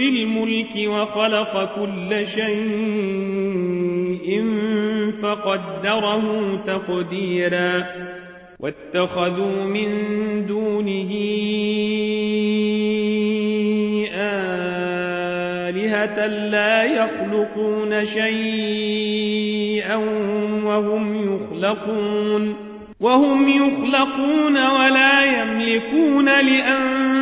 الملك وخلق كل شيء فقدره تقديرا. واتخذوا من دونه آلهة لا يخلقون شيئا وهم يخلقون. وهم يخلقون ولا يملكون لأنفسهم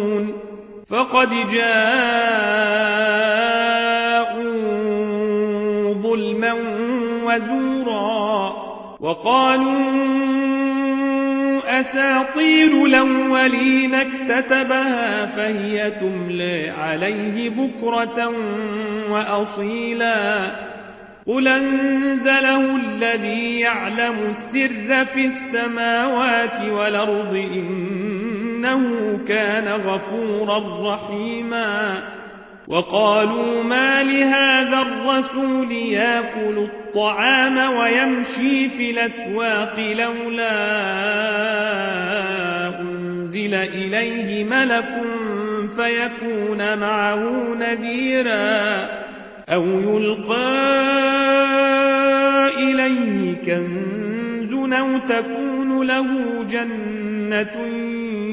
فقد جاءوا ظلما وزورا وقالوا أساطير الأولين اكتتبها فهي تملي عليه بكرة وأصيلا قل أنزله الذي يعلم السر في السماوات والأرض إنه كان غفورا رحيما. وقالوا ما لهذا الرسول يأكل الطعام ويمشي في الأسواق لولا أنزل إليه ملك فيكون معه نذيرا. أو يلقى إليه كنز أو تكون له جنة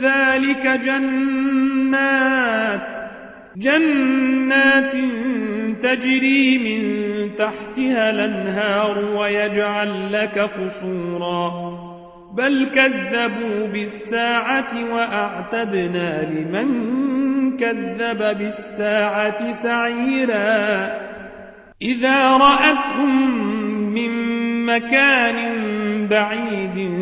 ذلك جنات جنات تجري من تحتها الأنهار ويجعل لك قصورا. بل كذبوا بالساعة وأعتدنا لمن كذب بالساعة سعيرا. إذا رأتهم من مكان بعيد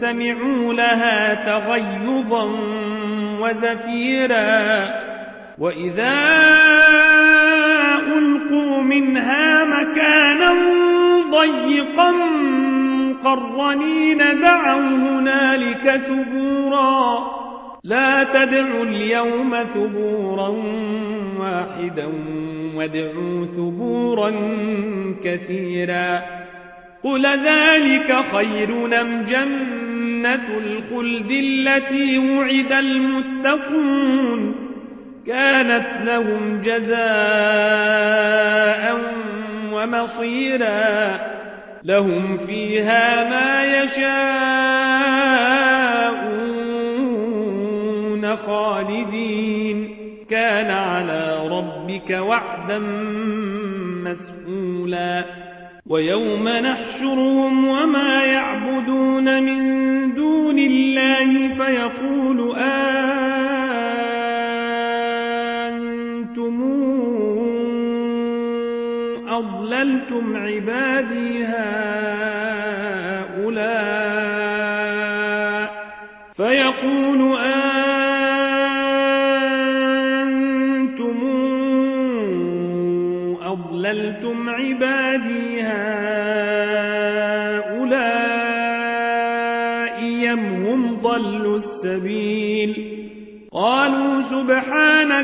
سمعوا لها تغيظا وزفيرا. وإذا ألقوا منها مكانا ضيقا مقرنين دعوا هنالك ثبورا. لا تدعوا اليوم ثبورا واحدا وادعوا ثبورا كثيرا. قل ذلك خير نم جنة؟ الخلد التي وعد المتقون كانت لهم جزاء ومصيرا لهم فيها ما يشاءون خالدين. كان على ربك وعدا مسئولا ويوم نحشرهم وما يعبدون من دون الله فيقول أنتم أضللتم عبادي هؤلاء فيقول أنتم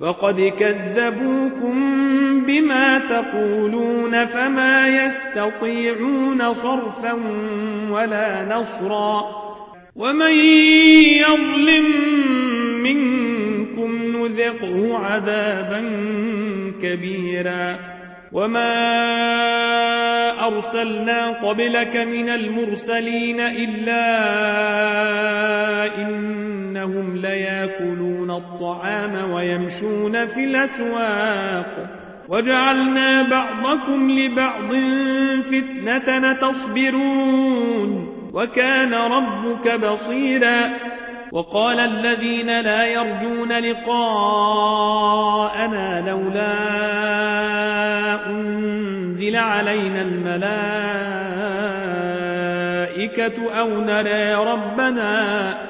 فقد كذبوكم بما تقولون فما يستطيعون صرفا ولا نصرا ومن يظلم منكم نذقه عذابا كبيرا وما أرسلنا قبلك من المرسلين إلا إنهم ليأكلون الطعام ويمشون في الأسواق. وجعلنا بعضكم لبعض فتنة تصبرون وكان ربك بصيرا. وقال الذين لا يرجون لقاءنا لولا أنزل علينا الملائكة أو نرى ربنا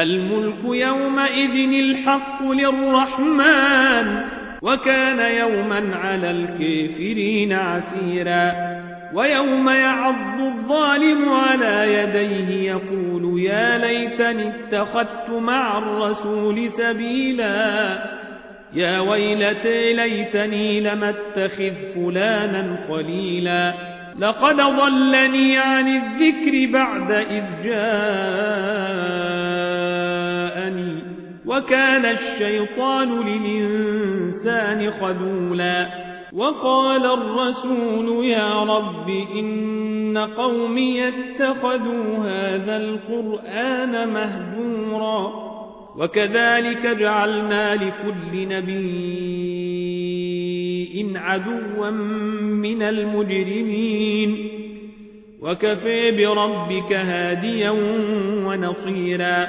الملك يومئذ الحق للرحمن وكان يوما على الكافرين عسيرا ويوم يعض الظالم على يديه يقول يا ليتني اتخذت مع الرسول سبيلا يا ويلتي ليتني لم اتخذ فلانا خليلا لقد ضلني عن الذكر بعد إذ جاءني وكان الشيطان للإنسان خذولا وقال الرسول يا رب إن قومي اتخذوا هذا القرآن مهجورا وكذلك جعلنا لكل نبي عدوا من المجرمين وكفى بربك هاديا ونصيرا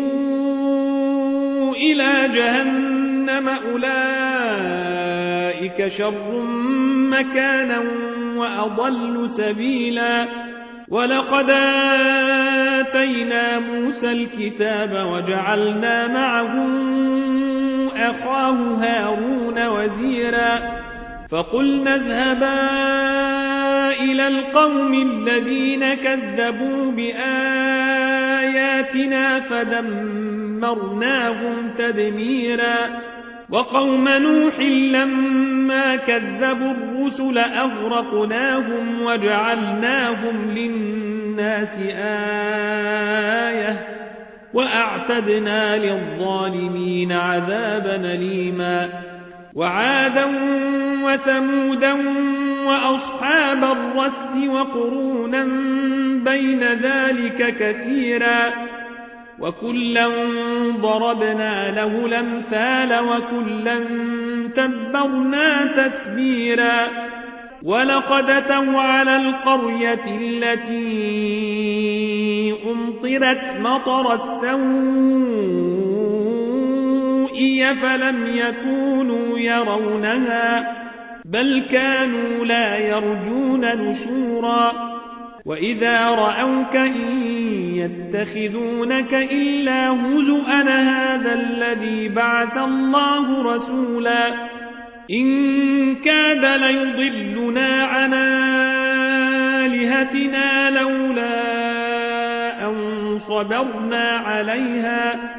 إلى جهنم أولئك شر مكانا وأضل سبيلا ولقد آتينا موسى الكتاب وجعلنا معه أخاه هارون وزيرا فقلنا اذهبا إلى القوم الذين كذبوا بآياتنا فدمرناهم تدميرا وقوم نوح لما كذبوا الرسل أغرقناهم وجعلناهم للناس آية وأعتدنا للظالمين عذابا ليما وعادا وثمودا وأصحاب الرس وقرونا بين ذلك كثيرا وكلا ضربنا له الأمثال وكلا تبرنا تتبيرا ولقد أتوا على القرية التي أمطرت مطر السوء فلم يكونوا يرونها بل كانوا لا يرجون نشورا وإذا رأوك إن يتخذونك إلا هزؤا هذا الذي بعث الله رسولا إن كاد ليضلنا عن آلهتنا لولا أن صبرنا عليها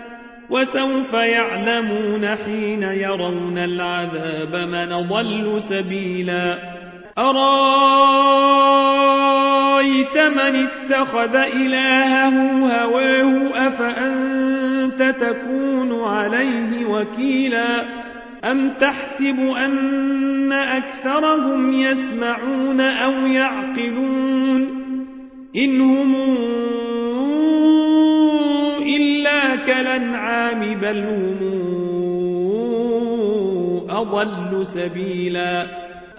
وسوف يعلمون حين يرون العذاب من ضل سبيلا أرأيت من اتخذ إلهه هواه أفأنت تكون عليه وكيلا أم تحسب أن أكثرهم يسمعون أو يعقلون إن هم إلا كالأنعام بل هم أضل سبيلا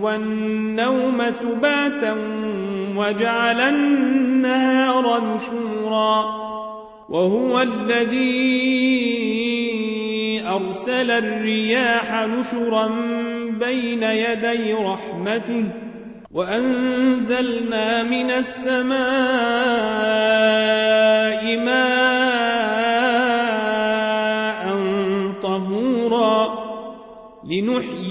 والنوم سباتا وجعل النهار نشورا وهو الذي أرسل الرياح نشرا بين يدي رحمته وأنزلنا من السماء ماء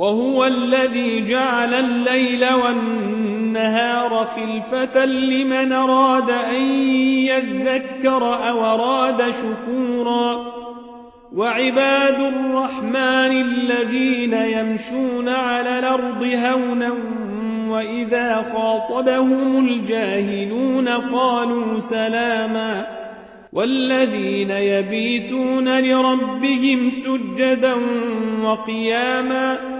وهو الذي جعل الليل والنهار خلفة لمن أراد أن يذكر أو أراد شكورا وعباد الرحمن الذين يمشون على الأرض هونا وإذا خاطبهم الجاهلون قالوا سلاما والذين يبيتون لربهم سجدا وقياما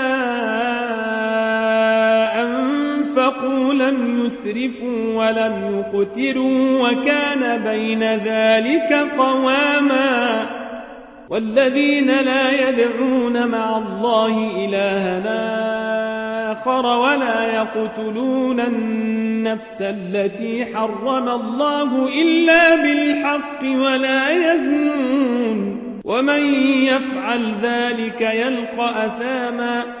أنفقوا لم يسرفوا ولم يقتروا وكان بين ذلك قواما. والذين لا يدعون مع الله إلهنا آخر ولا يقتلون النفس التي حرم الله إلا بالحق ولا يزنون. ومن يفعل ذلك يلقى أثاما.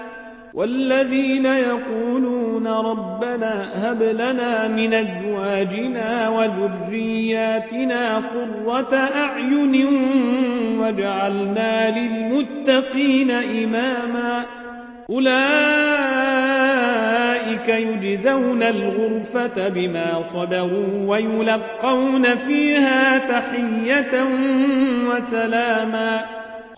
والذين يقولون ربنا هب لنا من أزواجنا وذرياتنا قرة أعين واجعلنا للمتقين إماما. أولئك يجزون الغرفة بما صبروا ويلقون فيها تحية وسلاما.